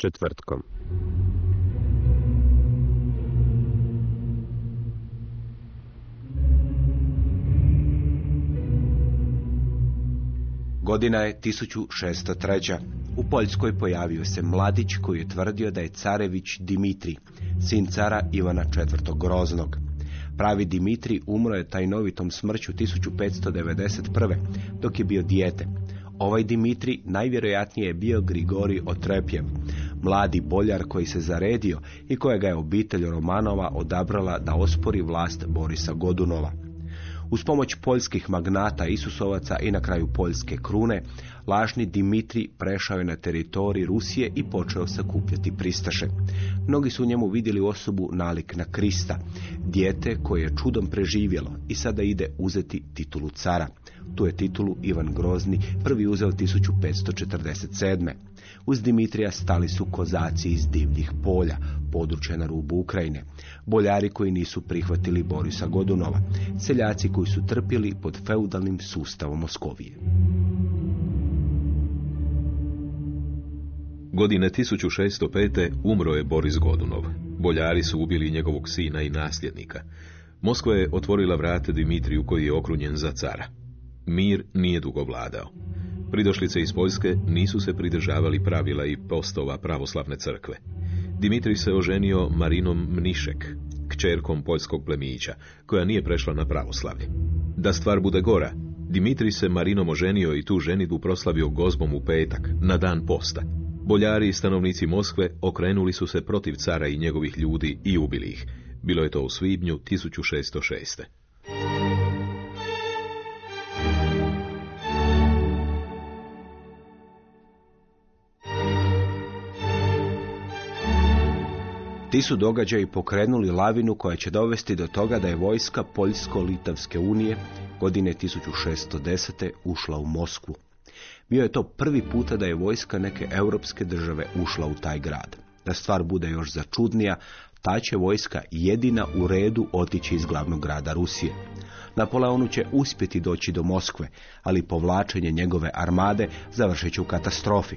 Četvrtkom. Godina je 1603. U Poljskoj pojavio se mladić koji je tvrdio da je carević Dimitri, sin cara Ivana IV. Groznog. Pravi Dimitri umro je tajnovitom smrću 1591. dok je bio dijete. Ovaj Dimitri najvjerojatnije je bio Grigori Otrepjev, mladi boljar koji se zaredio i kojega je obitelj Romanova odabrala da ospori vlast Borisa Godunova. Uz pomoć poljskih magnata Isusovaca i na kraju poljske krune, lažni Dimitri prešao je na teritorij Rusije i počeo sakupljati pristaše. Mnogi su u njemu vidjeli osobu nalik na Krista, dijete koje je čudom preživjelo i sada ide uzeti titulu cara. Tu je titulu Ivan Grozni prvi uzeo 1547. Uz Dimitrija stali su kozaci iz divljih polja, područja na rubu Ukrajine, boljari koji nisu prihvatili Borisa Godunova, seljaci koji su trpjeli pod feudalnim sustavom Moskovije. Godine 1605. umro je Boris Godunov. Boljari su ubili njegovog sina i nasljednika. Moskva je otvorila vrate Dimitriju koji je okrunjen za cara. Mir nije dugo vladao. Pridošlice iz Poljske nisu se pridržavali pravila i postova pravoslavne crkve. Dimitri se oženio Marinom Mnišek, kćerkom poljskog plemića, koja nije prešla na pravoslavlje. Da stvar bude gora, Dimitri se Marinom oženio i tu ženitbu proslavio gozbom u petak, na dan posta. Boljari i stanovnici Moskve okrenuli su se protiv cara i njegovih ljudi i ubili ih. Bilo je to u svibnju 1606. Ti su događaji pokrenuli lavinu koja će dovesti do toga da je vojska Poljsko-Litavske unije godine 1610. ušla u Moskvu. Bio je to prvi puta da je vojska neke europske države ušla u taj grad. Da stvar bude još začudnija, ta će vojska jedina u redu otići iz glavnog grada Rusije. Napoleonu će uspjeti doći do Moskve, ali povlačenje njegove armade završit će u katastrofi.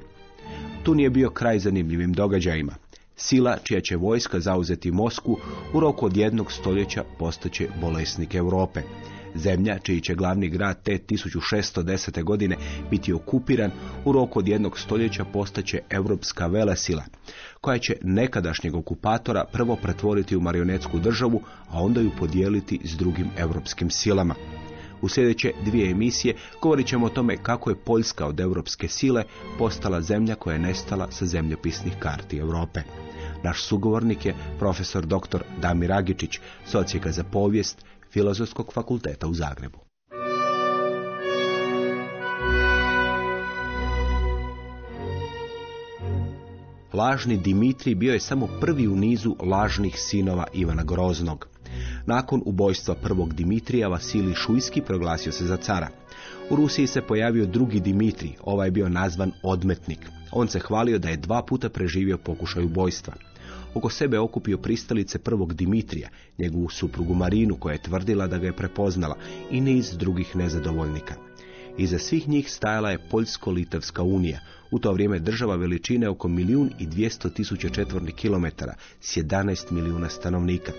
Tu nije bio kraj zanimljivim događajima. Sila čija će vojska zauzeti Moskvu u roku od jednog stoljeća postaće bolesnik Europe. Zemlja čiji će glavni grad te 1610. godine biti okupiran u roku od jednog stoljeća postaće europska velesila, koja će nekadašnjeg okupatora prvo pretvoriti u marionetsku državu, a onda ju podijeliti s drugim europskim silama. U sljedeće dvije emisije govorit ćemo o tome kako je Poljska od europske sile postala zemlja koja je nestala sa zemljopisnih karti Europe. Naš sugovornik je profesor dr. Damir Agičić, socijeka za povijest Filozofskog fakulteta u Zagrebu. Lažni Dimitri bio je samo prvi u nizu lažnih sinova Ivana Groznog. Nakon ubojstva prvog Dimitrija, Vasilij Šujski proglasio se za cara. U Rusiji se pojavio drugi Dimitri, ovaj je bio nazvan Odmetnik. On se hvalio da je dva puta preživio pokušaj ubojstva. Oko sebe okupio pristalice prvog Dimitrija, njegovu suprugu Marinu koja je tvrdila da ga je prepoznala i niz drugih nezadovoljnika. Iza svih njih stajala je Poljsko-Litavska unija, u to vrijeme država veličine oko milijun i dvijesto tisuća četvornih kilometara s 11 milijuna stanovnika.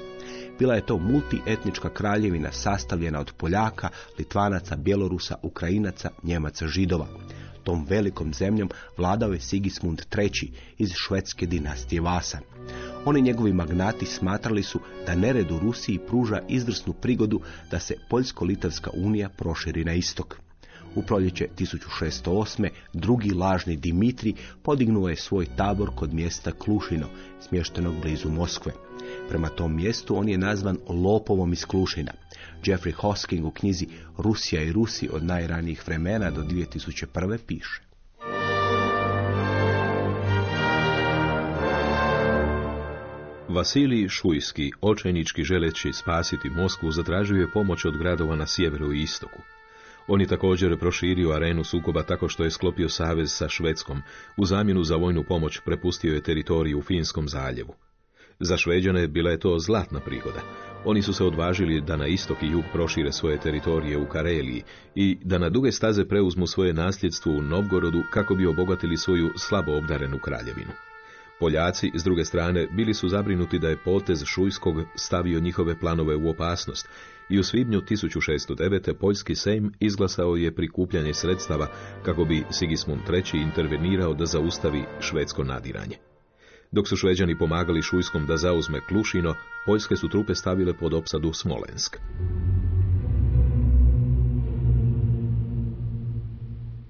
Bila je to multietnička kraljevina sastavljena od Poljaka, Litvanaca, Bjelorusa, Ukrajinaca, Njemaca, Židova. Tom velikom zemljom vladao je Sigismund III. iz švedske dinastije Vasa. Oni njegovi magnati smatrali su da nered u Rusiji pruža izvrsnu prigodu da se Poljsko-Litavska unija proširi na istok. U proljeće 1608. drugi lažni Dimitri podignuo je svoj tabor kod mjesta Klušino, smještenog blizu Moskve. Prema tom mjestu on je nazvan Lopovom iz Klušina. Jeffrey Hosking u knjizi Rusija i Rusi od najranijih vremena do 2001. piše. Vasilij Šujski, očajnički želeći spasiti Moskvu, zatražio je pomoć od gradova na sjeveru i istoku. On je također proširio arenu sukoba tako što je sklopio savez sa Švedskom. U zamjenu za vojnu pomoć prepustio je teritoriju u Finskom zaljevu. Za Šveđane bila je to zlatna prigoda. Oni su se odvažili da na istok i jug prošire svoje teritorije u Kareliji i da na duge staze preuzmu svoje nasljedstvo u Novgorodu kako bi obogatili svoju slabo obdarenu kraljevinu. Poljaci, s druge strane, bili su zabrinuti da je potez Šujskog stavio njihove planove u opasnost i u svibnju 1609. Poljski sejm izglasao je prikupljanje sredstava kako bi Sigismund III. intervenirao da zaustavi švedsko nadiranje. Dok su šveđani pomagali Šujskom da zauzme Klušino, poljske su trupe stavile pod opsadu Smolensk.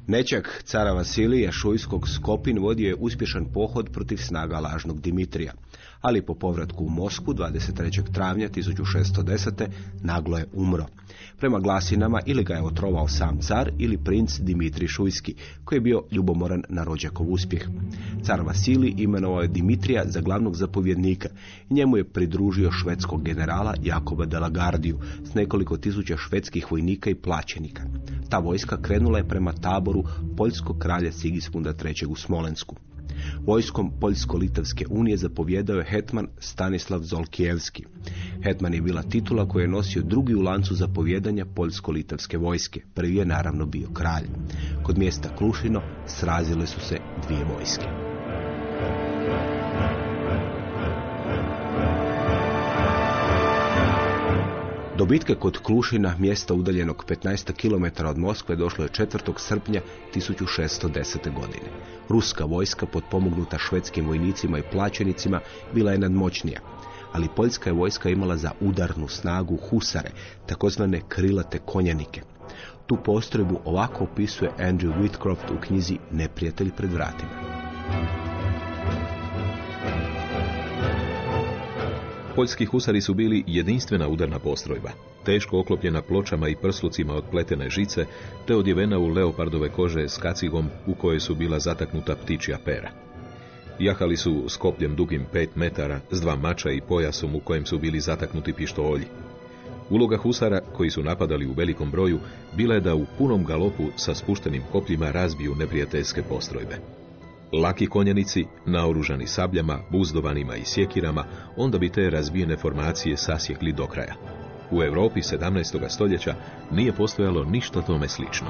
Nečak cara Vasilija Šujskog Skopin vodio je uspješan pohod protiv snaga lažnog Dimitrija, ali po povratku u Moskvu 23. travnja 1610. naglo je umro. Prema glasinama ili ga je otrovao sam car ili princ Dimitri Šujski, koji je bio ljubomoran na rođakov uspjeh. Car Vasilij imenovao je Dimitrija za glavnog zapovjednika i njemu je pridružio švedskog generala Jakoba de la Gardiju s nekoliko tisuća švedskih vojnika i plaćenika. Ta vojska krenula je prema taboru poljskog kralja Sigismunda III. u Smolensku. Vojskom Poljsko-Litavske unije zapovjedao je hetman Stanislav Zolkijevski. Hetman je bila titula koju je nosio drugi u lancu zapovjedanja Poljsko-Litavske vojske. Prvi je naravno bio kralj. Kod mjesta Klušino srazile su se dvije vojske. Do bitke kod Klušina, mjesta udaljenog 15 km od Moskve, došlo je 4. srpnja 1610. godine. Ruska vojska, potpomognuta švedskim vojnicima i plaćenicima, bila je nadmoćnija. Ali poljska je vojska imala za udarnu snagu husare, takozvane krilate konjanike. Tu postrojbu ovako opisuje Andrew Whitcroft u knjizi Neprijatelj pred vratima. Poljski husari su bili jedinstvena udarna postrojba, teško oklopljena pločama i prslucima od pletene žice, te odjevena u leopardove kože s kacigom u kojoj su bila zataknuta ptičja pera. Jahali su s kopljem dugim pet metara, s dva mača i pojasom u kojem su bili zataknuti pištolji. Uloga husara, koji su napadali u velikom broju, bila je da u punom galopu sa spuštenim kopljima razbiju neprijateljske postrojbe. Laki konjanici, naoružani sabljama, buzdovanima i sjekirama, onda bi te razbijene formacije sasjekli do kraja. U Europi 17. stoljeća nije postojalo ništa tome slično.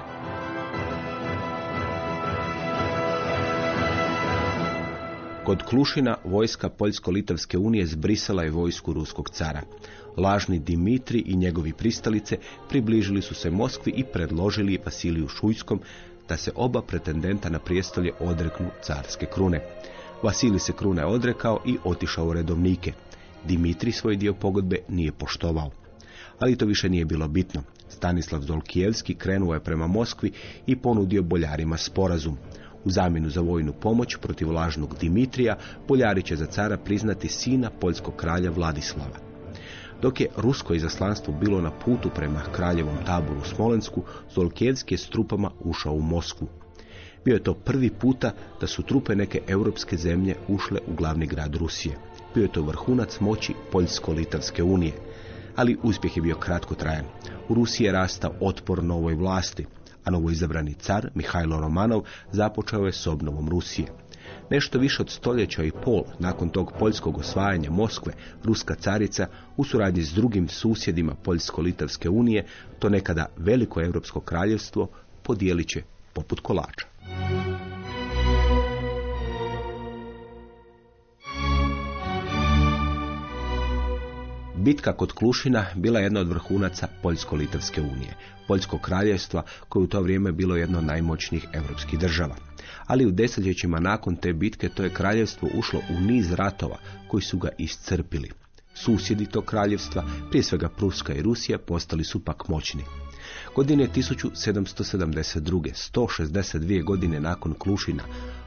Kod Klušina vojska Poljsko-Litavske unije zbrisala je vojsku ruskog cara. Lažni Dimitri i njegovi pristalice približili su se Moskvi i predložili Vasiliju Šujskom da se oba pretendenta na prijestolje odreknu carske krune. Vasilij se krune odrekao i otišao u redovnike. Dimitri svoj dio pogodbe nije poštovao. Ali to više nije bilo bitno. Stanislav Zolkijevski krenuo je prema Moskvi i ponudio boljarima sporazum. U zamjenu za vojnu pomoć protiv lažnog Dimitrija, boljari će za cara priznati sina poljskog kralja Vladislava. Dok je rusko izaslanstvo bilo na putu prema kraljevom taboru u Smolensku, Zolkijevski je s trupama ušao u Moskvu. Bio je to prvi puta da su trupe neke europske zemlje ušle u glavni grad Rusije. Bio je to vrhunac moći Poljsko-Litavske unije. Ali uspjeh je bio kratko trajan. U Rusiji je rastao otpor novoj vlasti, a novoizabrani car Mihajlo Romanov započeo je s obnovom Rusije. Nešto više od stoljeća i pol nakon tog poljskog osvajanja Moskve, ruska carica u suradnji s drugim susjedima Poljsko-Litavske unije, to nekada veliko europsko kraljevstvo podijelit će poput kolača. Bitka kod Klušina bila je jedna od vrhunaca Poljsko-Litavske unije, Poljskog kraljevstva koje u to vrijeme bilo jedno od najmoćnijih europskih država. Ali u desetljećima nakon te bitke to je kraljevstvo ušlo u niz ratova koji su ga iscrpili. Susjedi tog kraljevstva, prije svega Pruska i Rusija, postali su pak moćni. Godine 1772. 162 godine nakon Klušina,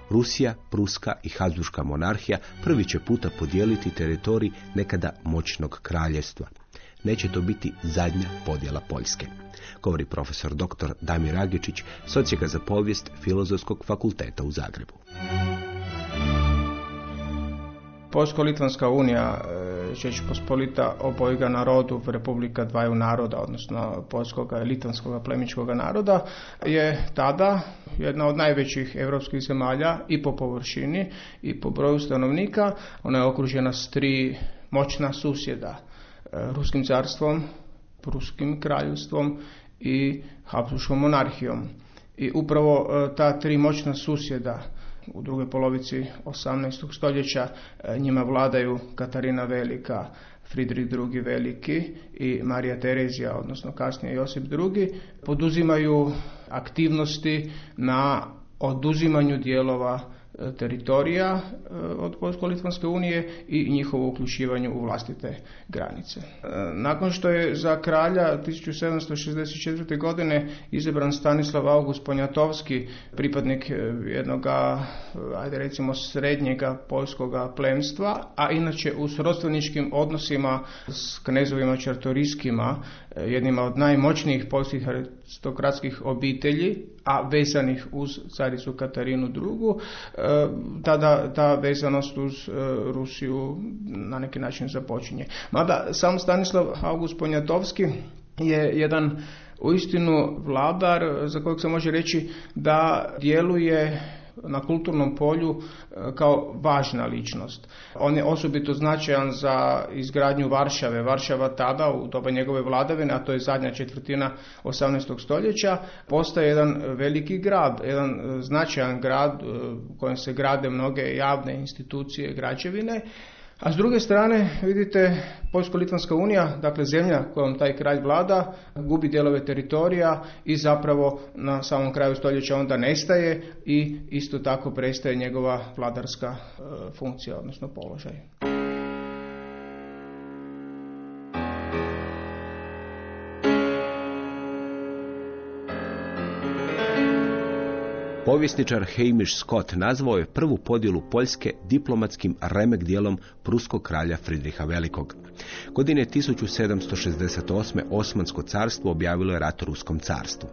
Rusija, Pruska i Habsburška monarhija prvi će puta podijeliti teritorij nekada moćnog kraljevstva. Neće to biti zadnja podjela Poljske. Govori profesor dr. Damir Agičić, socijega za povijest Filozofskog fakulteta u Zagrebu. Poljsko-Litvanska unija Čeć Pospolita obojga narodu Republika dvaju naroda, odnosno poljskog i litvanskog plemičkog naroda, je tada jedna od najvećih europskih zemalja i po površini i po broju stanovnika. Ona je okružena s tri moćna susjeda, e, Ruskim carstvom, Pruskim kraljevstvom i Habsburgskom monarhijom. I upravo e, ta tri moćna susjeda u drugoj polovici 18. stoljeća e, njima vladaju Katarina Velika, Fridrik II. Veliki i Marija Terezija, odnosno kasnije Josip II. poduzimaju aktivnosti na oduzimanju dijelova teritorija e, od Poljsko-Litvanske unije i njihovo uključivanju u vlastite granice. E, nakon što je za kralja 1764. godine izabran Stanislav August Ponjatovski, pripadnik e, jednog, ajde recimo, srednjega poljskoga plemstva, a inače u srodstveničkim odnosima s knezovima čartorijskima, jednima od najmoćnijih poljskih aristokratskih obitelji, a vezanih uz caricu Katarinu II. E, tada ta vezanost uz e, Rusiju na neki način započinje. Mada sam Stanislav August Ponjatovski je jedan uistinu vladar za kojeg se može reći da djeluje na kulturnom polju e, kao važna ličnost. On je osobito značajan za izgradnju Varšave. Varšava tada u doba njegove vladavine, a to je zadnja četvrtina 18. stoljeća, postaje jedan veliki grad, jedan e, značajan grad e, u kojem se grade mnoge javne institucije, građevine a s druge strane, vidite, Poljsko-Litvanska unija, dakle zemlja kojom taj kraj vlada, gubi dijelove teritorija i zapravo na samom kraju stoljeća onda nestaje i isto tako prestaje njegova vladarska e, funkcija, odnosno položaj. Povjesničar Hamish Scott nazvao je prvu podjelu Poljske diplomatskim remek dijelom pruskog kralja Fridriha Velikog. Godine 1768. Osmansko carstvo objavilo je rat Ruskom carstvu.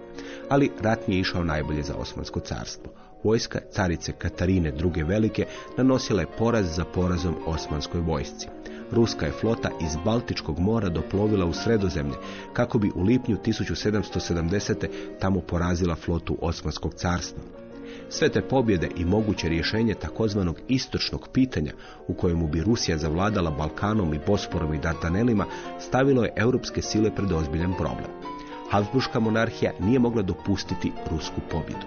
Ali rat nije išao najbolje za Osmansko carstvo. Vojska carice Katarine II. Velike nanosila je poraz za porazom osmanskoj vojsci. Ruska je flota iz Baltičkog mora doplovila u sredozemlje kako bi u lipnju 1770. tamo porazila flotu Osmanskog carstva. Sve te pobjede i moguće rješenje takozvanog istočnog pitanja u kojemu bi Rusija zavladala Balkanom i Bosporom i Dardanelima stavilo je europske sile pred ozbiljan problem. Habsburška monarhija nije mogla dopustiti rusku pobjedu.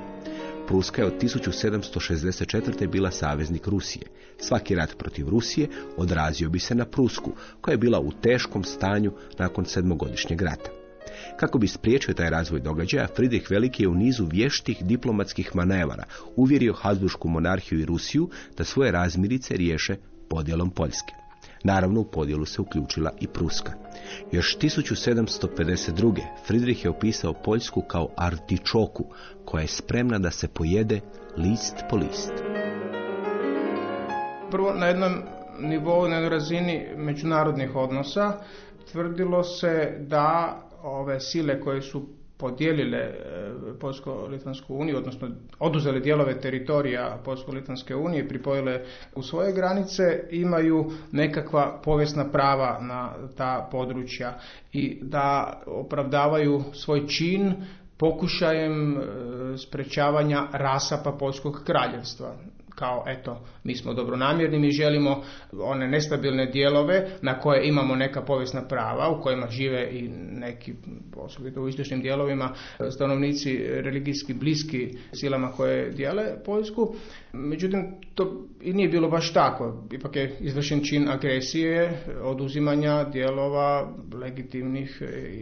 Pruska je od 1764. bila saveznik Rusije. Svaki rat protiv Rusije odrazio bi se na Prusku, koja je bila u teškom stanju nakon sedmogodišnjeg rata. Kako bi spriječio taj razvoj događaja, Friedrich Veliki je u nizu vještih diplomatskih manevara uvjerio Habsburgsku monarhiju i Rusiju da svoje razmirice riješe podjelom Poljske. Naravno, u podjelu se uključila i Pruska. Još 1752. Friedrich je opisao Poljsku kao artičoku, koja je spremna da se pojede list po list. Prvo, na jednom nivou, na razini međunarodnih odnosa, tvrdilo se da ove sile koje su podijelile e, Poljsko-Litvansku uniju, odnosno oduzele dijelove teritorija Poljsko-Litvanske unije, pripojile u svoje granice, imaju nekakva povijesna prava na ta područja i da opravdavaju svoj čin pokušajem e, sprečavanja rasapa Poljskog kraljevstva kao eto mi smo dobronamjerni, mi želimo one nestabilne dijelove na koje imamo neka povijesna prava u kojima žive i neki osobito u istočnim dijelovima stanovnici religijski bliski silama koje dijele Poljsku. Međutim, to i nije bilo baš tako. Ipak je izvršen čin agresije, oduzimanja dijelova legitimnih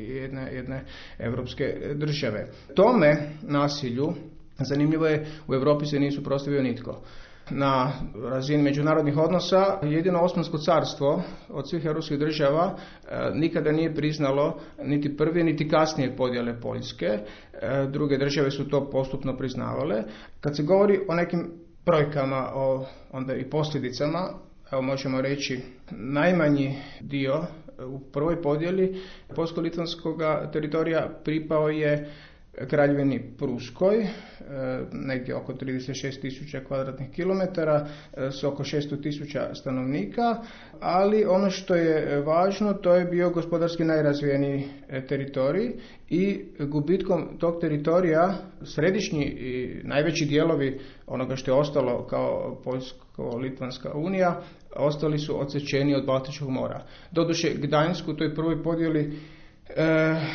jedne, jedne evropske države. Tome nasilju Zanimljivo je, u Europi se nisu prostavio nitko. Na razini međunarodnih odnosa jedino Osmansko carstvo od svih europskih država e, nikada nije priznalo niti prve niti kasnije podjele Poljske. E, druge države su to postupno priznavale. Kad se govori o nekim brojkama, o onda i posljedicama, evo možemo reći najmanji dio u prvoj podjeli polsko-litvanskog teritorija pripao je Kraljevini Pruskoj, e, negdje oko 36 tisuća kvadratnih kilometara e, s oko 600 tisuća stanovnika, ali ono što je važno to je bio gospodarski najrazvijeniji e, teritorij i gubitkom tog teritorija središnji i najveći dijelovi onoga što je ostalo kao Poljsko-Litvanska unija ostali su odsečeni od Baltičkog mora. Doduše Gdańsku u toj prvoj podjeli E,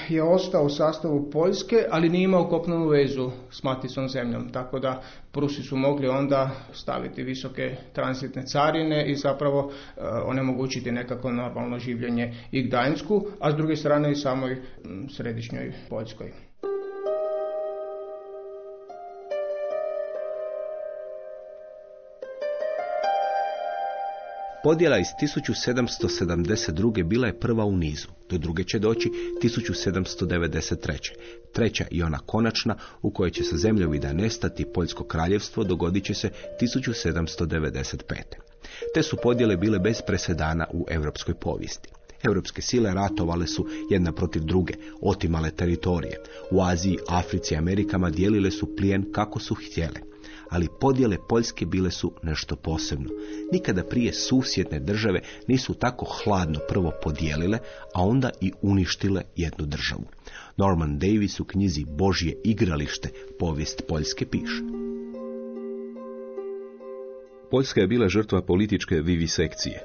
je ostao u sastavu Poljske, ali nije imao kopnenu vezu s maticom zemljom, tako da Prusi su mogli onda staviti visoke transitne carine i zapravo e, onemogućiti nekako normalno življenje i Gdańsku, a s druge strane i samoj središnjoj Poljskoj. Podjela iz 1772. bila je prva u nizu, do druge će doći 1793. Treća i ona konačna u kojoj će se zemljovida nestati Poljsko kraljevstvo dogodit će se 1795. Te su podjele bile bez presedana u europskoj povijesti. Europske sile ratovale su jedna protiv druge, otimale teritorije. U Aziji, Africi i Amerikama dijelile su plijen kako su htjele ali podjele Poljske bile su nešto posebno. Nikada prije susjedne države nisu tako hladno prvo podijelile, a onda i uništile jednu državu. Norman Davis u knjizi Božje igralište povijest Poljske piše. Poljska je bila žrtva političke vivisekcije,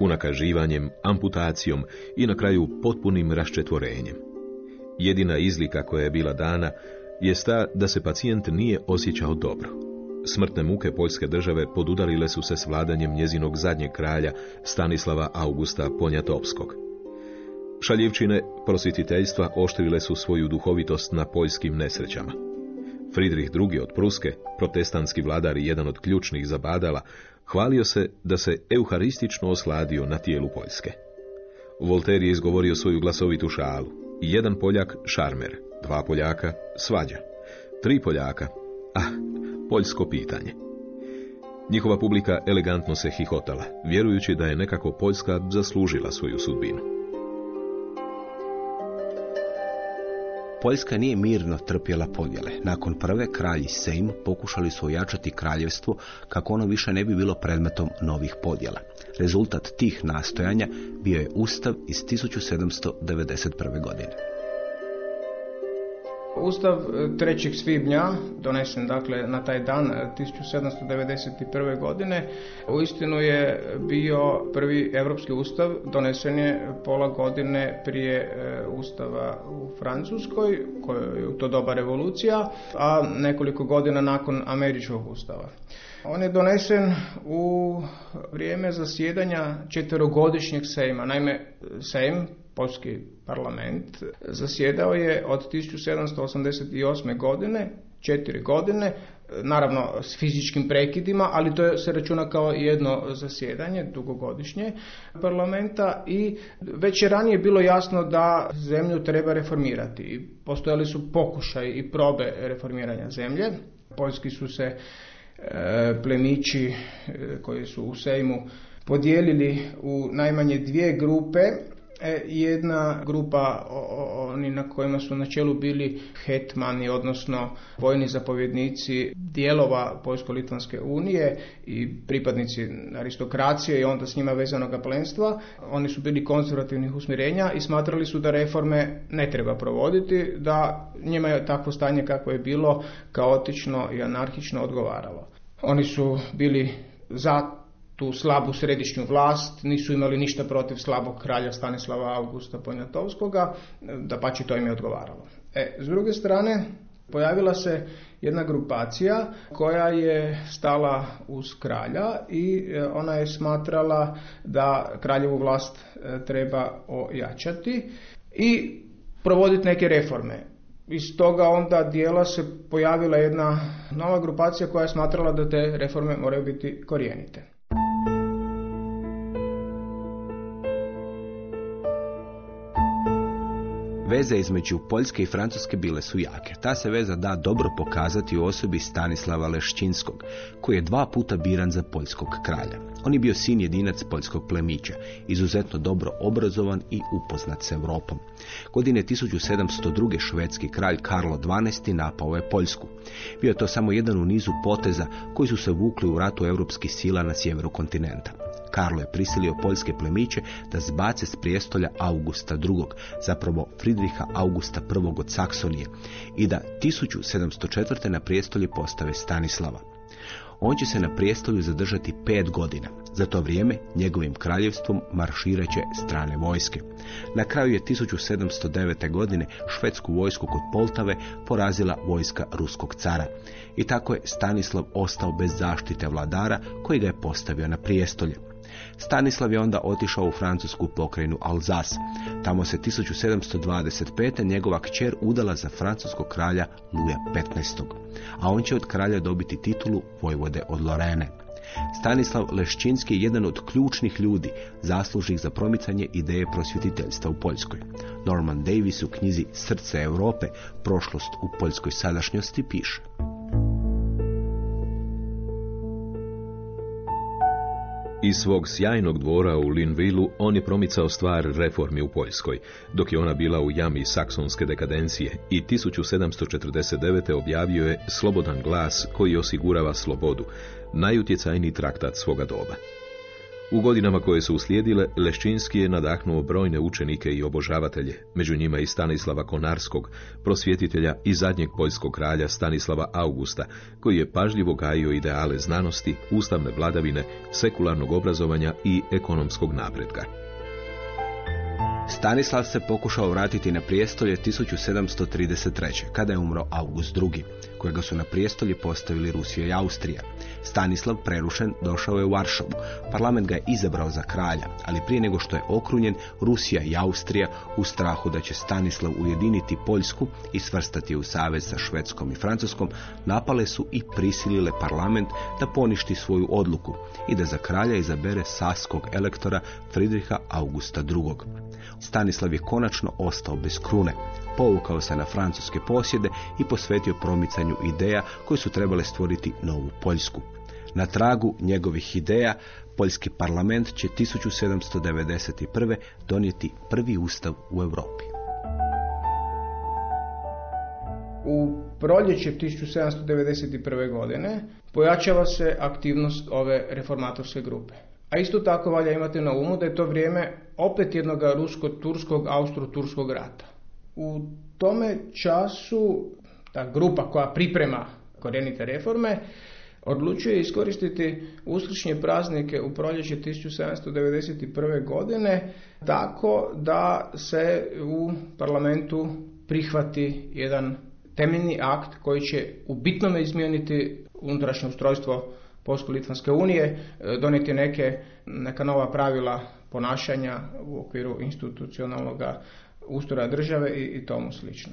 unakaživanjem, amputacijom i na kraju potpunim raščetvorenjem. Jedina izlika koja je bila dana je ta da se pacijent nije osjećao dobro. Smrtne muke Poljske države podudarile su se s vladanjem njezinog zadnjeg kralja Stanislava Augusta Ponjatovskog. Šaljivčine prosvjetiteljstva oštrile su svoju duhovitost na poljskim nesrećama. Friedrich II. od Pruske, protestantski vladar i jedan od ključnih zabadala, hvalio se da se euharistično osladio na tijelu Poljske. Volter je izgovorio svoju glasovitu šalu. Jedan Poljak šarmer, dva Poljaka svađa, tri Poljaka, ah, poljsko pitanje. Njihova publika elegantno se hihotala, vjerujući da je nekako Poljska zaslužila svoju sudbinu. Poljska nije mirno trpjela podjele. Nakon prve kralji Sejm pokušali su ojačati kraljevstvo kako ono više ne bi bilo predmetom novih podjela. Rezultat tih nastojanja bio je Ustav iz 1791. godine. Ustav 3. E, svibnja, donesen dakle na taj dan 1791. E, godine, uistinu je bio prvi europski ustav, donesen je pola godine prije e, ustava u Francuskoj, koja je to doba revolucija, a nekoliko godina nakon američkog ustava. On je donesen u vrijeme zasjedanja četverogodišnjeg sejma. Naime, sejm Poljski parlament zasjedao je od 1788. godine, četiri godine, naravno s fizičkim prekidima, ali to se računa kao jedno zasjedanje, dugogodišnje parlamenta i već je ranije bilo jasno da zemlju treba reformirati. Postojali su pokušaj i probe reformiranja zemlje. Poljski su se e, plemići e, koji su u Sejmu podijelili u najmanje dvije grupe jedna grupa oni na kojima su na čelu bili hetmani, odnosno vojni zapovjednici dijelova Poljsko-Litvanske unije i pripadnici aristokracije i onda s njima vezanog plenstva. Oni su bili konzervativnih usmjerenja i smatrali su da reforme ne treba provoditi, da njima je takvo stanje kako je bilo kaotično i anarhično odgovaralo. Oni su bili za tu slabu središnju vlast, nisu imali ništa protiv slabog kralja Stanislava Augusta Poniatovskoga, da pači to im je odgovaralo. E, s druge strane, pojavila se jedna grupacija koja je stala uz kralja i e, ona je smatrala da kraljevu vlast e, treba ojačati i provoditi neke reforme. Iz toga onda dijela se pojavila jedna nova grupacija koja je smatrala da te reforme moraju biti korijenite. Veze između Poljske i Francuske bile su jake. Ta se veza da dobro pokazati u osobi Stanislava Lešćinskog, koji je dva puta biran za poljskog kralja. On je bio sin jedinac poljskog plemića, izuzetno dobro obrazovan i upoznat s Europom. Godine 1702. švedski kralj Karlo XII. napao je Poljsku. Bio je to samo jedan u nizu poteza koji su se vukli u ratu europskih sila na sjeveru kontinenta. Karlo je prisilio poljske plemiće da zbace s prijestolja Augusta II, zapravo Fridriha Augusta I od Saksonije i da 1704. na prijestolje postave Stanislava. On će se na prijestolju zadržati pet godina. Za to vrijeme njegovim kraljevstvom marširaće strane vojske. Na kraju je 1709. godine švedsku vojsku kod Poltave porazila vojska ruskog cara. I tako je Stanislav ostao bez zaštite vladara koji ga je postavio na prijestolje. Stanislav je onda otišao u francusku pokrajinu Alzas. Tamo se 1725. njegova kćer udala za francuskog kralja Luja XV. A on će od kralja dobiti titulu vojvode od Lorene. Stanislav Leščinski je jedan od ključnih ljudi zaslužnih za promicanje ideje prosvjetiteljstva u Poljskoj. Norman Davis u knjizi Srce Europe, prošlost u poljskoj sadašnjosti piše. Iz svog sjajnog dvora u Linvilu on je promicao stvar reformi u Poljskoj, dok je ona bila u jami saksonske dekadencije i 1749. objavio je Slobodan glas koji osigurava slobodu, najutjecajniji traktat svoga doba. U godinama koje su uslijedile, Leščinski je nadahnuo brojne učenike i obožavatelje, među njima i Stanislava Konarskog, prosvjetitelja i zadnjeg poljskog kralja Stanislava Augusta, koji je pažljivo gajio ideale znanosti, ustavne vladavine, sekularnog obrazovanja i ekonomskog napretka. Stanislav se pokušao vratiti na prijestolje 1733. kada je umro August II, kojega su na prijestolje postavili Rusija i Austrija. Stanislav prerušen došao je u Varšavu. Parlament ga je izabrao za kralja, ali prije nego što je okrunjen, Rusija i Austrija u strahu da će Stanislav ujediniti Poljsku i svrstati u savez sa Švedskom i Francuskom, napale su i prisilile parlament da poništi svoju odluku i da za kralja izabere saskog elektora Fridriha Augusta II. Stanislav je konačno ostao bez krune. Povukao se na francuske posjede i posvetio promicanju ideja koje su trebale stvoriti novu Poljsku. Na tragu njegovih ideja Poljski parlament će 1791. donijeti prvi ustav u Europi. U proljeće 1791. godine pojačava se aktivnost ove reformatorske grupe. A isto tako valja imati na umu da je to vrijeme opet jednog rusko-turskog, austro-turskog rata. U tome času ta grupa koja priprema korijenite reforme odlučuje iskoristiti uskršnje praznike u proljeće 1791. godine tako da se u parlamentu prihvati jedan temeljni akt koji će u bitnome izmijeniti unutrašnje ustrojstvo Polsko-Litvanske unije, e, donijeti neke, neka nova pravila ponašanja u okviru institucionalnog ustroja države i, i tomu slično.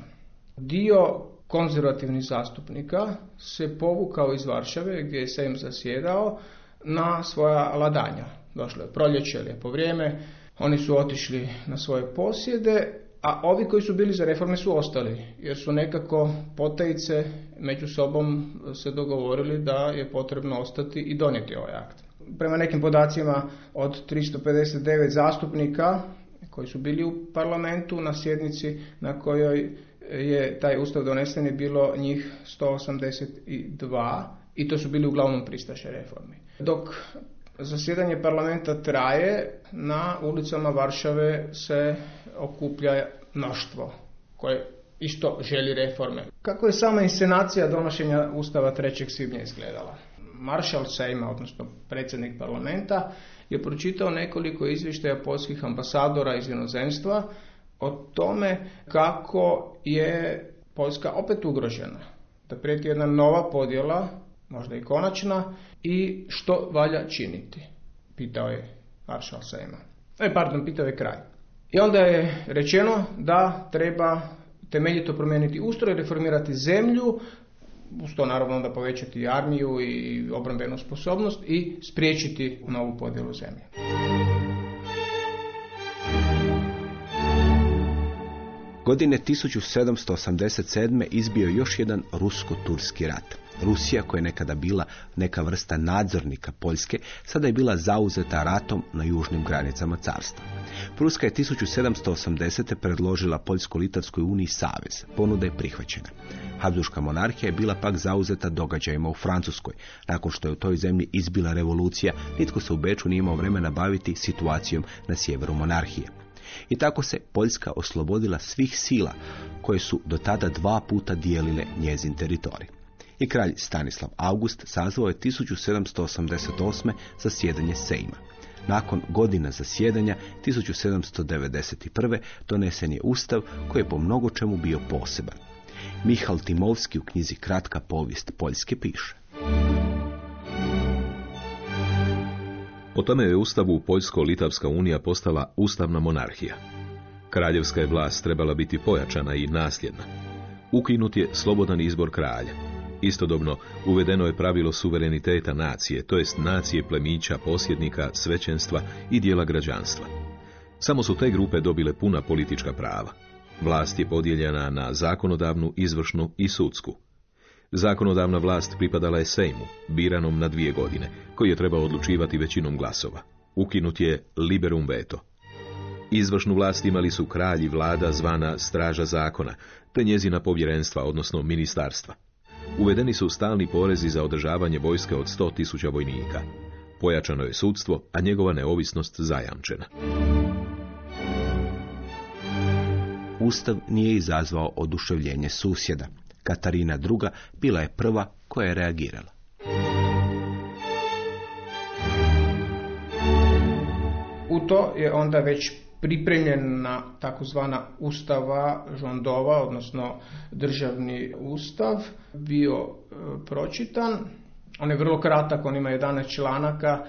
Dio konzervativnih zastupnika se povukao iz Varšave gdje je Sejm zasjedao na svoja ladanja. Došlo je proljeće, lijepo vrijeme, oni su otišli na svoje posjede, a ovi koji su bili za reforme su ostali, jer su nekako potajice među sobom se dogovorili da je potrebno ostati i donijeti ovaj akt. Prema nekim podacima od 359 zastupnika koji su bili u parlamentu na sjednici na kojoj je taj ustav donesen je bilo njih 182 i to su bili uglavnom pristaše reformi. Dok zasjedanje parlamenta traje, na ulicama Varšave se okuplja mnoštvo koje isto želi reforme. Kako je sama inscenacija donošenja Ustava 3. svibnja izgledala? maršal Sejma, odnosno predsjednik parlamenta, je pročitao nekoliko izvještaja poljskih ambasadora iz inozemstva o tome kako je Poljska opet ugrožena. Da prijeti jedna nova podjela, možda i konačna, i što valja činiti, pitao je maršal Sejma. E, pardon, pitao je kraj. I onda je rečeno da treba temeljito promijeniti ustroj, reformirati zemlju, uz to naravno onda povećati armiju i obrambenu sposobnost i spriječiti novu podjelu zemlje. Godine 1787. izbio još jedan rusko-turski rat. Rusija, koja je nekada bila neka vrsta nadzornika Poljske, sada je bila zauzeta ratom na južnim granicama carstva. Pruska je 1780. predložila Poljsko-Litavskoj uniji savez. Ponuda je prihvaćena. Habsburška monarhija je bila pak zauzeta događajima u Francuskoj. Nakon što je u toj zemlji izbila revolucija, nitko se u Beču nije imao vremena baviti situacijom na sjeveru monarhije. I tako se Poljska oslobodila svih sila koje su do tada dva puta dijelile njezin teritorij. I kralj Stanislav August sazvao je 1788. zasjedanje Sejma. Nakon godina zasjedanja 1791. donesen je ustav koji je po mnogo čemu bio poseban. Mihal Timovski u knjizi Kratka povijest Poljske piše. Po tome je Ustavu Poljsko-Litavska unija postala ustavna monarhija. Kraljevska je vlast trebala biti pojačana i nasljedna. Ukinut je slobodan izbor kralja. Istodobno uvedeno je pravilo suvereniteta nacije, to jest nacije plemića, posjednika, svećenstva i dijela građanstva. Samo su te grupe dobile puna politička prava. Vlast je podijeljena na zakonodavnu, izvršnu i sudsku. Zakonodavna vlast pripadala je Sejmu, biranom na dvije godine, koji je trebao odlučivati većinom glasova. Ukinut je liberum veto. Izvršnu vlast imali su kralj i vlada zvana straža zakona, te njezina povjerenstva, odnosno ministarstva. Uvedeni su stalni porezi za održavanje vojske od 100.000 vojnika. Pojačano je sudstvo, a njegova neovisnost zajamčena. Ustav nije izazvao oduševljenje susjeda. Katarina II. bila je prva koja je reagirala. U to je onda već pripremljena takozvana ustava Žondova, odnosno državni ustav, bio e, pročitan. On je vrlo kratak, on ima 11 članaka.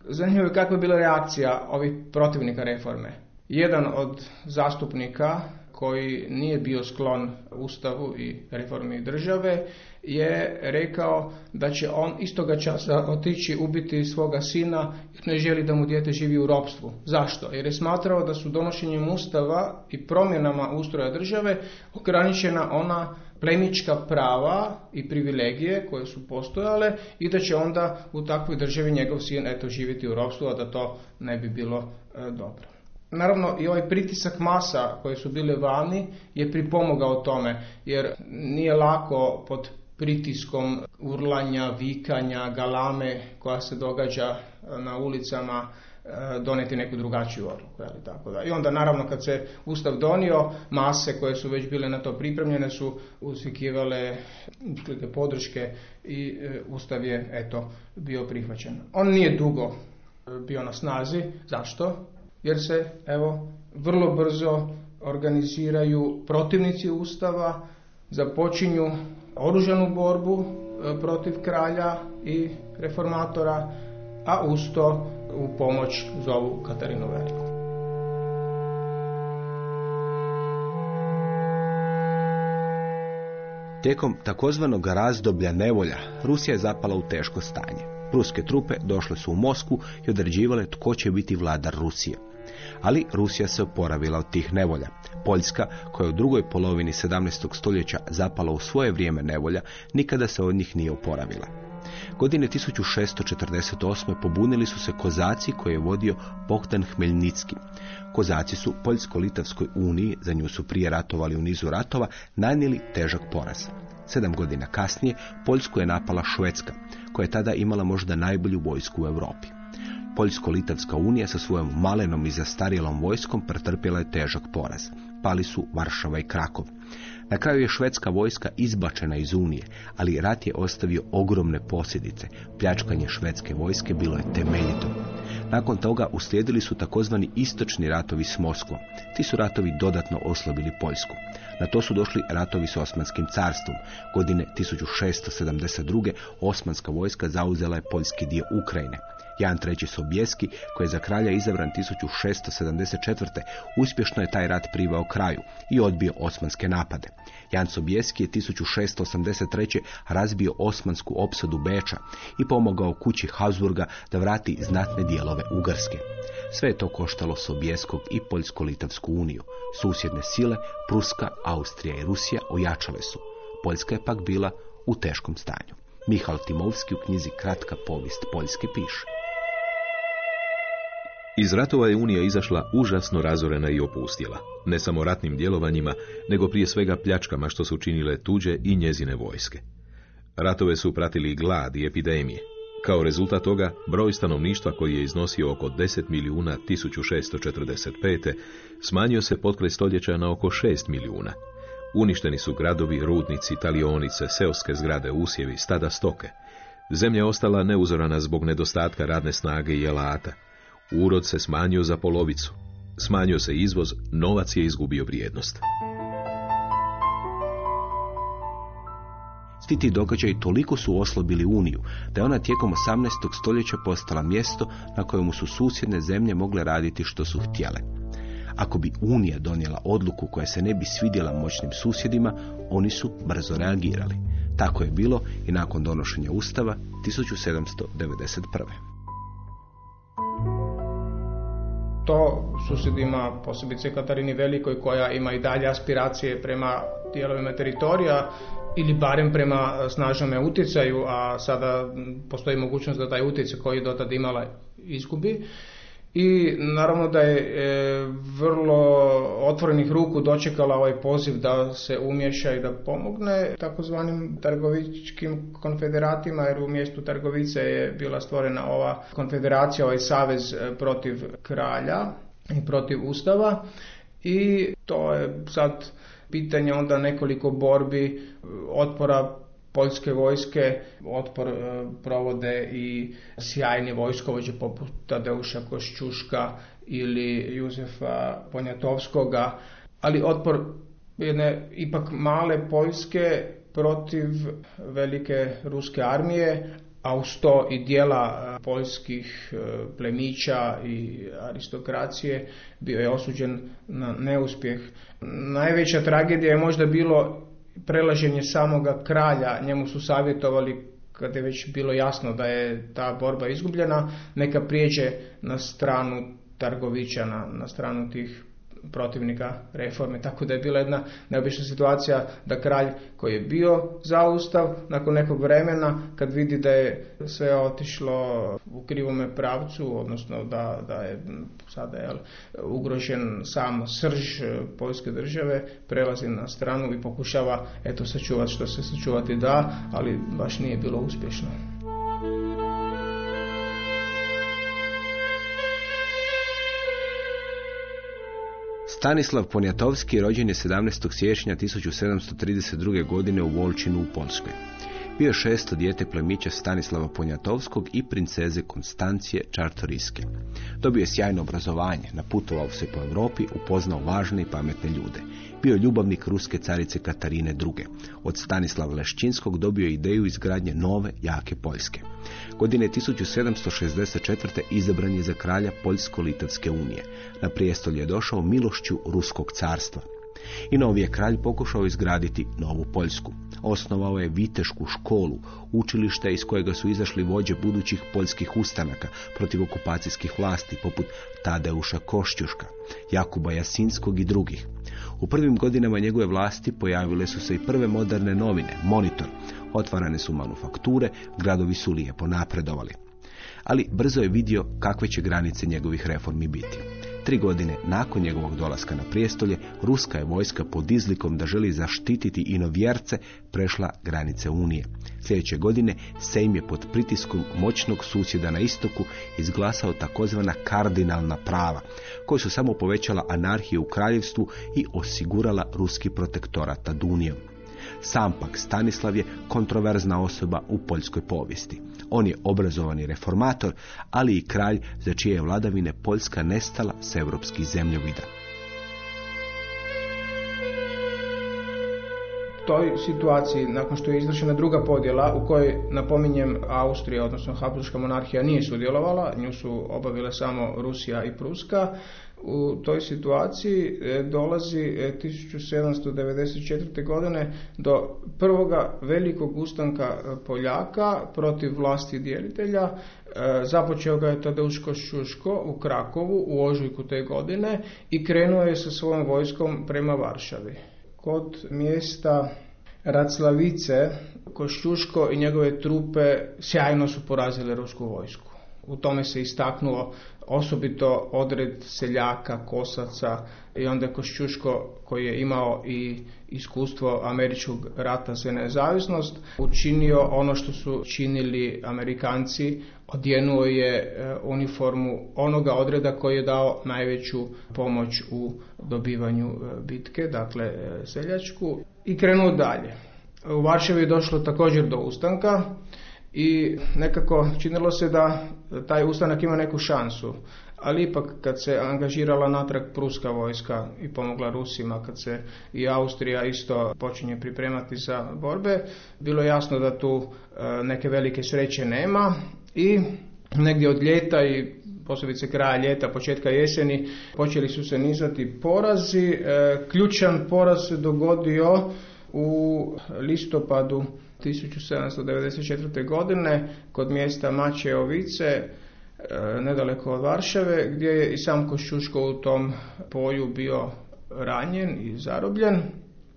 Zanimljivo je kakva je bila reakcija ovih protivnika reforme. Jedan od zastupnika koji nije bio sklon Ustavu i reformi države, je rekao da će on istoga časa otići ubiti svoga sina jer ne želi da mu dijete živi u ropstvu. Zašto? Jer je smatrao da su donošenjem Ustava i promjenama ustroja države ograničena ona plemička prava i privilegije koje su postojale i da će onda u takvoj državi njegov sin eto živjeti u ropstvu, a da to ne bi bilo e, dobro. Naravno i ovaj pritisak masa koje su bile vani je pripomogao tome jer nije lako pod pritiskom urlanja, vikanja, galame koja se događa na ulicama e, doneti neku drugačiju odluku. tako da. I onda naravno kad se Ustav donio, mase koje su već bile na to pripremljene su usvikivale podrške i e, Ustav je eto bio prihvaćen. On nije dugo e, bio na snazi. Zašto? jer se evo vrlo brzo organiziraju protivnici Ustava, započinju oružanu borbu e, protiv kralja i reformatora, a usto u pomoć zovu Katarinu Veliku. Tijekom takozvanog razdoblja nevolja Rusija je zapala u teško stanje. Ruske trupe došle su u Mosku i određivale tko će biti vladar Rusije ali Rusija se oporavila od tih nevolja. Poljska, koja je u drugoj polovini 17. stoljeća zapala u svoje vrijeme nevolja, nikada se od njih nije oporavila. Godine 1648. pobunili su se kozaci koje je vodio Bogdan Hmeljnicki. Kozaci su Poljsko-Litavskoj uniji, za nju su prije ratovali u nizu ratova, nanijeli težak poraz. Sedam godina kasnije Poljsku je napala Švedska, koja je tada imala možda najbolju vojsku u Europi. Poljsko-Litavska unija sa svojom malenom i zastarjelom vojskom pretrpjela je težak poraz. Pali su Varšava i Krakov. Na kraju je švedska vojska izbačena iz Unije, ali rat je ostavio ogromne posljedice. Pljačkanje švedske vojske bilo je temeljito. Nakon toga uslijedili su takozvani istočni ratovi s Moskvom. Ti su ratovi dodatno oslabili Poljsku. Na to su došli ratovi s Osmanskim carstvom. Godine 1672. Osmanska vojska zauzela je poljski dio Ukrajine. Jan III. Sobjeski, koji je za kralja izabran 1674. uspješno je taj rat privao kraju i odbio osmanske napade. Jan Sobjeski je 1683. razbio osmansku opsadu Beča i pomogao kući Habsburga da vrati znatne dijelove Ugarske. Sve je to koštalo Sobjeskog i Poljsko-Litavsku uniju. Susjedne sile, Pruska, Austrija i Rusija ojačale su. Poljska je pak bila u teškom stanju. Mihal Timovski u knjizi Kratka povijest Poljske piše. Iz ratova je Unija izašla užasno razorena i opustjela, ne samo ratnim djelovanjima, nego prije svega pljačkama što su činile tuđe i njezine vojske. Ratove su pratili glad i epidemije. Kao rezultat toga, broj stanovništva koji je iznosio oko 10 milijuna 1645. smanjio se potkraj stoljeća na oko 6 milijuna. Uništeni su gradovi, rudnici, talionice, seoske zgrade, usjevi, stada stoke. Zemlja je ostala neuzorana zbog nedostatka radne snage i alata. Urod se smanjio za polovicu. Smanjio se izvoz, novac je izgubio vrijednost. Svi ti događaji toliko su oslobili Uniju, da je ona tijekom 18. stoljeća postala mjesto na kojemu su susjedne zemlje mogle raditi što su htjele. Ako bi Unija donijela odluku koja se ne bi svidjela moćnim susjedima, oni su brzo reagirali. Tako je bilo i nakon donošenja Ustava 1791 to susjedima, posebice Katarini Velikoj, koja ima i dalje aspiracije prema dijelovima teritorija ili barem prema snažnome utjecaju, a sada postoji mogućnost da taj utjecaj koji je dotad imala izgubi. I naravno da je e, vrlo otvorenih ruku dočekala ovaj poziv da se umješa i da pomogne takozvanim trgovičkim konfederatima, jer u mjestu Trgovice je bila stvorena ova konfederacija, ovaj savez e, protiv kralja i protiv ustava. I to je sad pitanje onda nekoliko borbi otpora poljske vojske otpor e, provode i sjajni vojskovođe poput Tadeuša Košćuška ili Juzefa Ponjatovskoga, ali otpor jedne ipak male Poljske protiv velike ruske armije, a uz to i dijela e, poljskih e, plemića i aristokracije bio je osuđen na neuspjeh. Najveća tragedija je možda bilo prelaženje samoga kralja, njemu su savjetovali kad je već bilo jasno da je ta borba izgubljena, neka prijeđe na stranu Targovića, na, na stranu tih protivnika reforme. Tako da je bila jedna neobična situacija da kralj koji je bio za ustav, nakon nekog vremena, kad vidi da je sve otišlo u krivome pravcu, odnosno da, da je sada je ugrožen sam srž poljske države, prelazi na stranu i pokušava eto sačuvati što se sačuvati da, ali baš nije bilo uspješno. Stanislav Ponjatovski rođen je 17. siječnja 1732. godine u Volčinu u Polskoj. Bio je šesto dijete plemića Stanislava Ponjatovskog i princeze Konstancije Čartoriske. Dobio je sjajno obrazovanje, naputovao se po Europi, upoznao važne i pametne ljude. Bio je ljubavnik ruske carice Katarine II. Od Stanislava Leščinskog dobio je ideju izgradnje nove, jake Poljske. Godine 1764. izabran je za kralja Poljsko-Litavske unije. Na prijestolje je došao milošću Ruskog carstva. I novi je kralj pokušao izgraditi novu Poljsku. Osnovao je Vitešku školu, učilište iz kojega su izašli vođe budućih poljskih ustanaka protiv okupacijskih vlasti poput Tadeuša Košćuška, Jakuba Jasinskog i drugih. U prvim godinama njegove vlasti pojavile su se i prve moderne novine, Monitor, otvarane su manufakture, gradovi su lijepo napredovali. Ali brzo je vidio kakve će granice njegovih reformi biti. Tri godine nakon njegovog dolaska na prijestolje, ruska je vojska pod izlikom da želi zaštititi inovjerce prešla granice Unije. Sljedeće godine Sejm je pod pritiskom moćnog susjeda na istoku izglasao takozvana kardinalna prava, koja su samo povećala anarhiju u kraljevstvu i osigurala ruski protektorat nad Unijom. Sam pak Stanislav je kontroverzna osoba u poljskoj povijesti. On je obrazovani reformator, ali i kralj za čije je vladavine Poljska nestala s europskih zemljovida. toj situaciji, nakon što je izvršena druga podjela u kojoj, napominjem, Austrija, odnosno Habsburgska monarhija nije sudjelovala, nju su obavile samo Rusija i Pruska, u toj situaciji e, dolazi 1794. E, godine do prvoga velikog ustanka e, Poljaka protiv vlasti djelitelja. Započeo ga je Tadeusz Koščuško u Krakovu u ožujku te godine i krenuo je sa svojom vojskom prema Varšavi. Kod mjesta Raclavice Koščuško i njegove trupe sjajno su porazile rusku vojsku. U tome se istaknulo osobito odred seljaka, kosaca i onda Koščuško koji je imao i iskustvo američkog rata za nezavisnost učinio ono što su činili Amerikanci, odjenuo je e, uniformu onoga odreda koji je dao najveću pomoć u dobivanju e, bitke, dakle e, seljačku i krenuo dalje. U Varšavi je došlo također do ustanka i nekako činilo se da taj ustanak ima neku šansu. Ali ipak kad se angažirala natrag pruska vojska i pomogla Rusima, kad se i Austrija isto počinje pripremati za borbe, bilo je jasno da tu e, neke velike sreće nema i negdje od ljeta i posebice kraja ljeta, početka jeseni, počeli su se nizati porazi. E, ključan poraz se dogodio u listopadu 1794. godine kod mjesta Mačejovice e, nedaleko od Varšave gdje je i sam Koščuško u tom poju bio ranjen i zarobljen.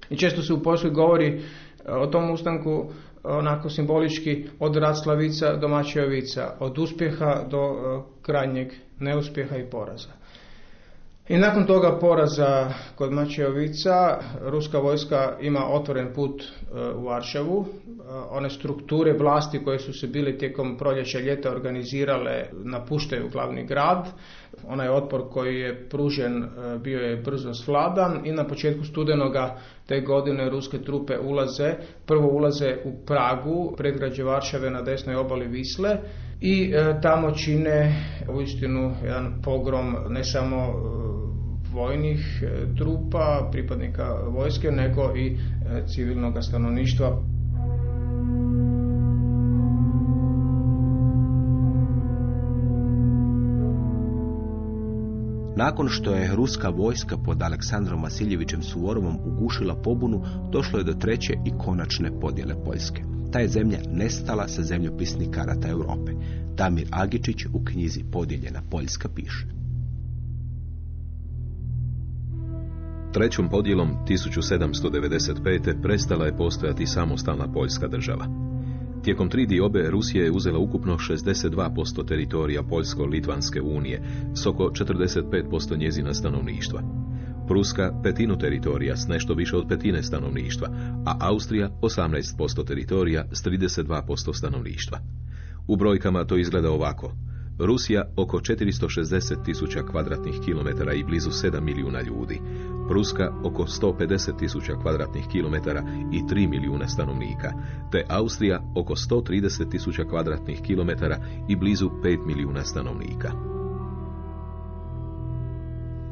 I često se u poslije govori e, o tom ustanku onako simbolički od Raclavica do Mačejovica, od uspjeha do e, krajnjeg neuspjeha i poraza. I nakon toga poraza kod Mačejovica, ruska vojska ima otvoren put e, u Varšavu. E, one strukture vlasti koje su se bile tijekom proljeća ljeta organizirale napuštaju glavni grad. Onaj otpor koji je pružen e, bio je brzo svladan i na početku studenoga te godine ruske trupe ulaze, prvo ulaze u Pragu, predgrađe Varšave na desnoj obali Visle i tamo čine uistinu jedan pogrom ne samo vojnih e, trupa, pripadnika vojske, nego i e, civilnog stanovništva. Nakon što je ruska vojska pod Aleksandrom Vasiljevićem Suvorovom ugušila pobunu, došlo je do treće i konačne podjele Poljske. Ta je zemlja nestala sa zemljopisnih karata Europe. Damir Agičić u knjizi Podijeljena Poljska piše. Trećom podjelom 1795. prestala je postojati samostalna Poljska država. Tijekom tri diobe Rusija je uzela ukupno 62% teritorija Poljsko-Litvanske unije s oko 45% njezina stanovništva. Pruska petinu teritorija s nešto više od petine stanovništva, a Austrija 18% teritorija s 32% stanovništva. U brojkama to izgleda ovako. Rusija oko 460 tisuća kvadratnih kilometara i blizu 7 milijuna ljudi. Pruska oko 150 tisuća kvadratnih kilometara i 3 milijuna stanovnika, te Austrija oko 130 tisuća kvadratnih kilometara i blizu 5 milijuna stanovnika.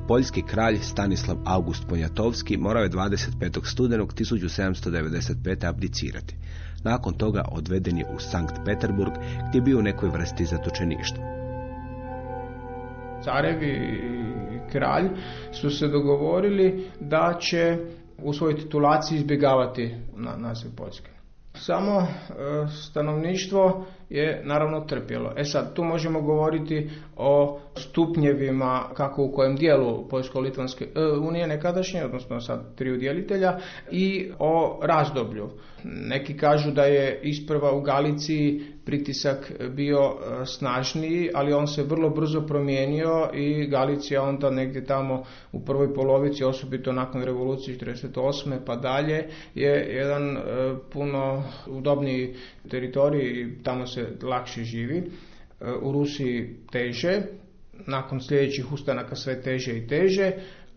Poljski kralj Stanislav August Ponjatovski morao je 25. studenog 1795. abdicirati. Nakon toga odveden je u Sankt Peterburg gdje je bio u nekoj vrsti zatočeništva carevi i kralj su se dogovorili da će u svojoj titulaciji izbjegavati na naziv Poljske. Samo e, stanovništvo je naravno trpjelo. E sad, tu možemo govoriti o stupnjevima kako u kojem dijelu Poljsko-Litvanske e, unije nekadašnje, odnosno sad tri udjelitelja, i o razdoblju. Neki kažu da je isprva u Galiciji pritisak bio e, snažniji, ali on se vrlo brzo promijenio i Galicija onda negdje tamo u prvoj polovici, osobito nakon revolucije 48. pa dalje, je jedan e, puno udobniji teritorij i tamo se lakše živi. E, u Rusiji teže, nakon sljedećih ustanaka sve teže i teže,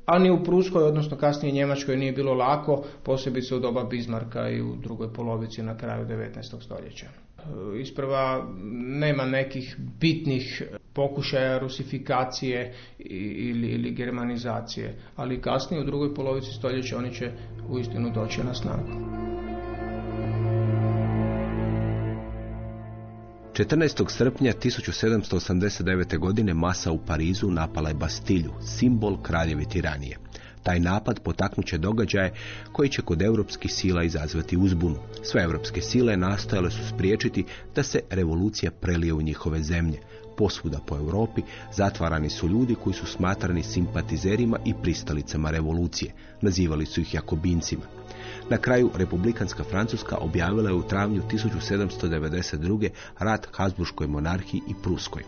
a ni u Pruskoj, odnosno kasnije Njemačkoj nije bilo lako, posebice u doba Bizmarka i u drugoj polovici na kraju 19. stoljeća. E, isprva nema nekih bitnih pokušaja rusifikacije ili, ili germanizacije, ali kasnije u drugoj polovici stoljeća oni će uistinu doći na snagu. 14. srpnja 1789. godine masa u Parizu napala je Bastilju, simbol kraljeve tiranije. Taj napad potaknuće događaje koji će kod europskih sila izazvati uzbunu. Sve europske sile nastojale su spriječiti da se revolucija prelije u njihove zemlje. Posvuda po Europi zatvarani su ljudi koji su smatrani simpatizerima i pristalicama revolucije. Nazivali su ih jakobincima. Na kraju Republikanska Francuska objavila je u travnju 1792. rat Habsburškoj monarhiji i Pruskoj.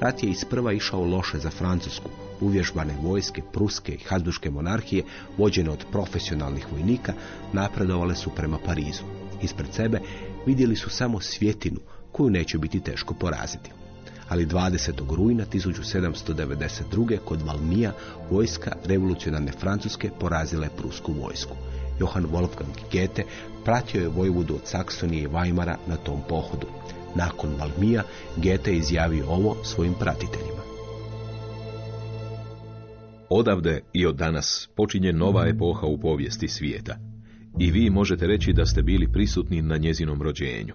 Rat je isprva išao loše za Francusku. Uvježbane vojske Pruske i Habsburške monarhije, vođene od profesionalnih vojnika, napredovale su prema Parizu. Ispred sebe vidjeli su samo svjetinu koju neće biti teško poraziti ali 20. rujna 1792. kod Valmija vojska revolucionarne Francuske porazila je prusku vojsku. Johann Wolfgang Goethe pratio je vojvodu od Saksonije i Weimara na tom pohodu. Nakon Valmija Goethe izjavio ovo svojim pratiteljima. Odavde i od danas počinje nova epoha u povijesti svijeta. I vi možete reći da ste bili prisutni na njezinom rođenju.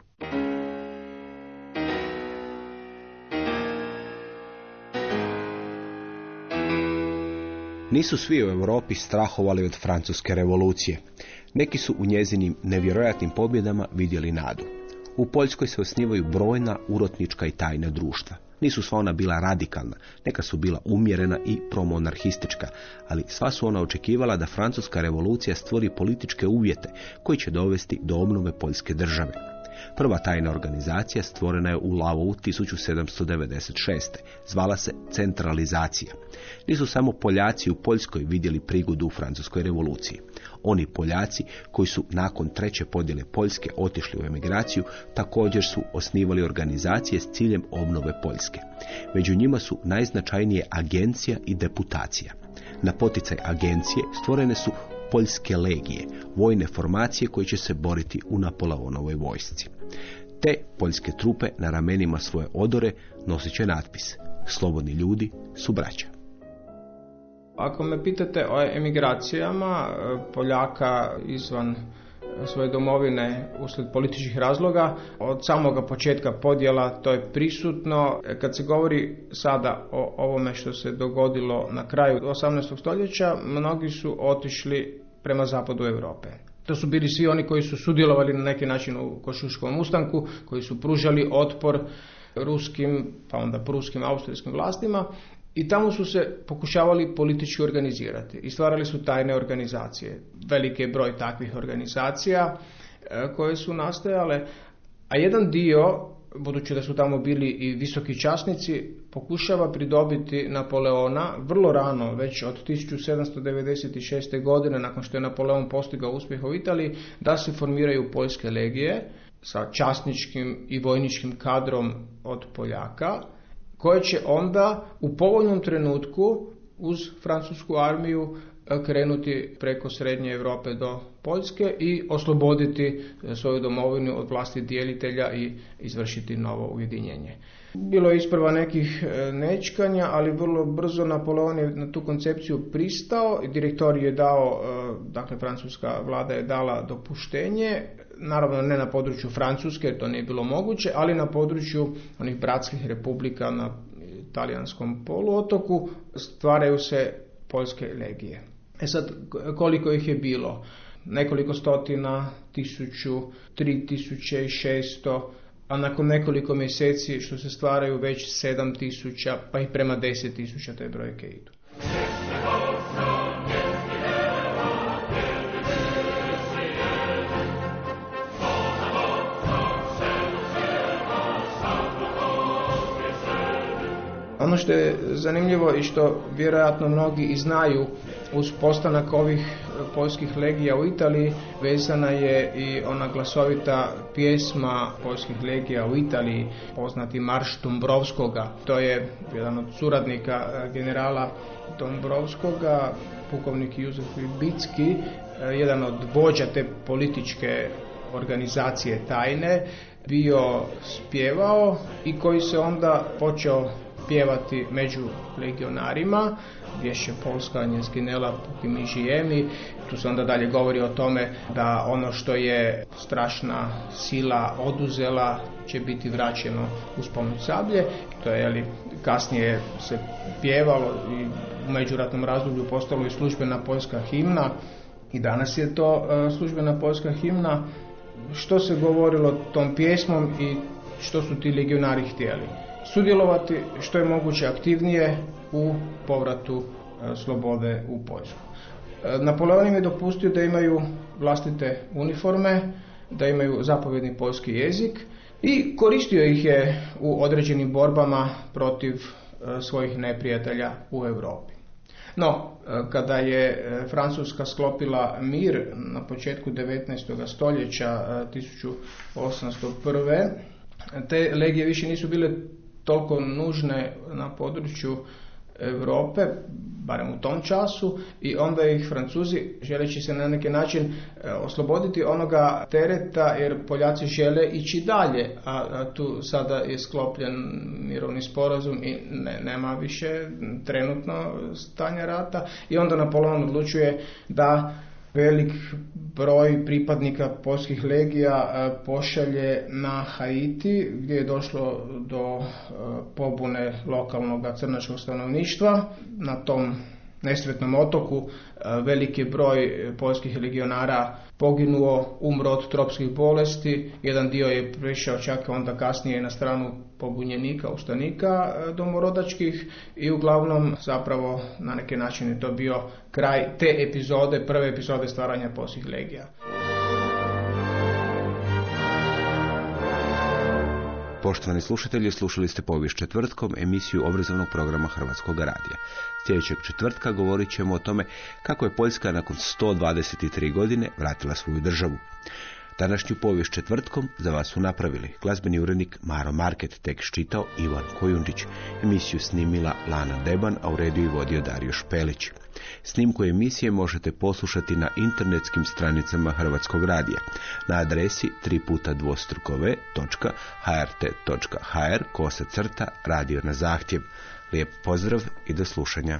Nisu svi u Europi strahovali od francuske revolucije. Neki su u njezinim nevjerojatnim pobjedama vidjeli nadu. U Poljskoj se osnivaju brojna urotnička i tajna društva. Nisu sva ona bila radikalna, neka su bila umjerena i promonarhistička, ali sva su ona očekivala da francuska revolucija stvori političke uvjete koji će dovesti do obnove poljske države. Prva tajna organizacija stvorena je u Lavovu 1796. Zvala se centralizacija. Nisu samo Poljaci u Poljskoj vidjeli prigodu u Francuskoj revoluciji. Oni Poljaci koji su nakon treće podjele Poljske otišli u emigraciju također su osnivali organizacije s ciljem obnove Poljske. Među njima su najznačajnije agencija i deputacija. Na poticaj agencije stvorene su poljske legije, vojne formacije koje će se boriti u Napoleonovoj vojsci. Te poljske trupe na ramenima svoje odore nosit će natpis Slobodni ljudi su braća. Ako me pitate o emigracijama e, Poljaka izvan svoje domovine uslijed političkih razloga. Od samoga početka podjela to je prisutno. E, kad se govori sada o ovome što se dogodilo na kraju 18. stoljeća, mnogi su otišli prema zapadu Europe. To su bili svi oni koji su sudjelovali na neki način u Košuškovom ustanku, koji su pružali otpor ruskim, pa onda pruskim, austrijskim vlastima i tamo su se pokušavali politički organizirati i stvarali su tajne organizacije. Veliki broj takvih organizacija e, koje su nastajale, a jedan dio, budući da su tamo bili i visoki časnici, pokušava pridobiti Napoleona vrlo rano, već od 1796. godine, nakon što je Napoleon postigao uspjeh u Italiji, da se formiraju poljske legije sa časničkim i vojničkim kadrom od Poljaka, koje će onda u povoljnom trenutku uz francusku armiju krenuti preko srednje Europe do Poljske i osloboditi e, svoju domovinu od vlasti dijelitelja i izvršiti novo ujedinjenje. Bilo je isprva nekih e, nečkanja, ali vrlo brzo Napoleon je na tu koncepciju pristao. Direktor je dao, dakle francuska vlada je dala dopuštenje, naravno ne na području Francuske, to nije bilo moguće, ali na području onih bratskih republika na talijanskom poluotoku stvaraju se poljske legije. E sad, koliko ih je bilo? Nekoliko stotina, tisuću, tri tisuće i šesto, a nakon nekoliko mjeseci što se stvaraju već 7000, pa i prema 10.000 te brojke idu. Ono što je zanimljivo i što vjerojatno mnogi i znaju uz postanak ovih poljskih legija u Italiji vezana je i ona glasovita pjesma poljskih legija u Italiji, poznati Marš Dombrovskoga. To je jedan od suradnika e, generala Dombrovskoga, pukovnik Juzef Bicki, e, jedan od vođa te političke organizacije tajne, bio spjevao i koji se onda počeo pjevati među legionarima, vješće Polska nje skinela poki mi žijemi. Tu se onda dalje govori o tome da ono što je strašna sila oduzela će biti vraćeno uz pomoć sablje. To je jeli, kasnije se pjevalo i u međuratnom razdoblju postalo i službena poljska himna i danas je to e, službena poljska himna. Što se govorilo tom pjesmom i što su ti legionari htjeli? sudjelovati što je moguće aktivnije u povratu e, slobode u Poljsku. E, Napoleon im je dopustio da imaju vlastite uniforme, da imaju zapovjedni poljski jezik i koristio ih je u određenim borbama protiv e, svojih neprijatelja u Europi. No, kada je Francuska sklopila mir na početku 19. stoljeća 1801. te legije više nisu bile toliko nužne na području Europe, barem u tom času, i onda ih Francuzi, želeći se na neki način e, osloboditi onoga tereta, jer Poljaci žele ići dalje, a, tu sada je sklopljen mirovni sporazum i ne, nema više trenutno stanja rata, i onda Napoleon odlučuje da velik broj pripadnika poljskih legija e, pošalje na Haiti gdje je došlo do e, pobune lokalnog crnačkog stanovništva. Na tom nesretnom otoku e, veliki broj poljskih legionara poginuo, umro od tropskih bolesti, jedan dio je prišao čak onda kasnije na stranu pobunjenika, ustanika e, domorodačkih i uglavnom zapravo na neki način je to bio kraj te epizode, prve epizode stvaranja poljskih legija. Poštovani slušatelji, slušali ste povijest četvrtkom emisiju obrazovnog programa Hrvatskog radija. Sljedećeg četvrtka govorit ćemo o tome kako je Poljska nakon 123 godine vratila svoju državu. Današnju povijest četvrtkom za vas su napravili glazbeni urednik Maro Market, tek čitao Ivan Kojundić, emisiju snimila Lana Deban, a u redu i vodio Dario Špelić. Snimku emisije možete poslušati na internetskim stranicama Hrvatskog radija na adresi 3 puta dvostrukove.hrt.hr kosa crta radio na zahtjev. Lijep pozdrav i do slušanja.